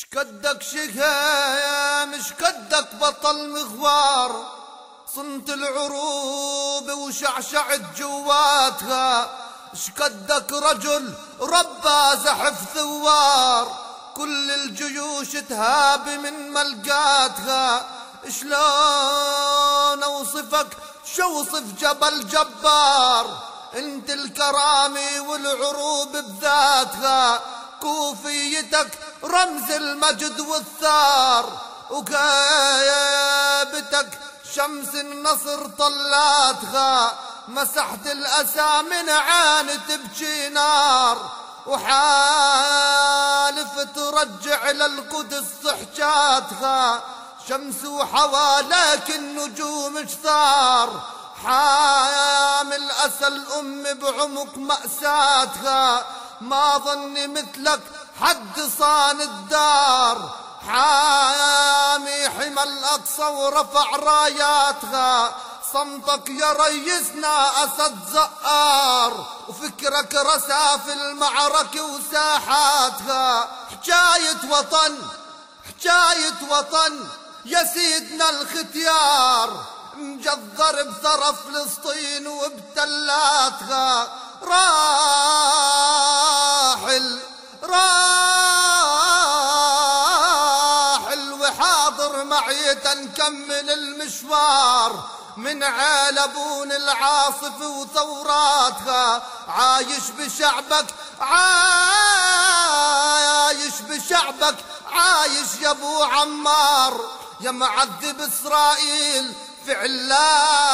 شكدك شهام شكدك بطل مغوار. صنت العروب وشعشعت جواتها. شكدك رجل ربى زحف ثوار. كل الجيوش تهاب من ملقاتها. شلون أوصفك؟ شوصف جبل جبار؟ انت الكرامي والعروب بذاتها. كوفيتك رمز المجد والثار. وكايبتك شمس النصر طلاتها. مسحت الأسى من عين تبكي نار. وحالف ترجع للقدس صحجاتها. شمس وحواليك النجوم اشثار حامل أسى الأم بعمق مأساتها. ما ظني مثلك حد صان الدار حامي حمى الأقصى ورفع راياتها. صمتك يا ريسنا أسد زقار وفكرك رسى في المعركة وساحاتها. حكاية وطن حكاية وطن يا سيدنا الختيار. مجذر بثرى فلسطين وبتلاتها. راحل راحل وحاضر معي تنكمل المشوار من عالبون العاصف وثوراتها. عايش بشعبك عايش بشعبك عايش يا أبو عمار. يا معذب إسرائيل في علاتها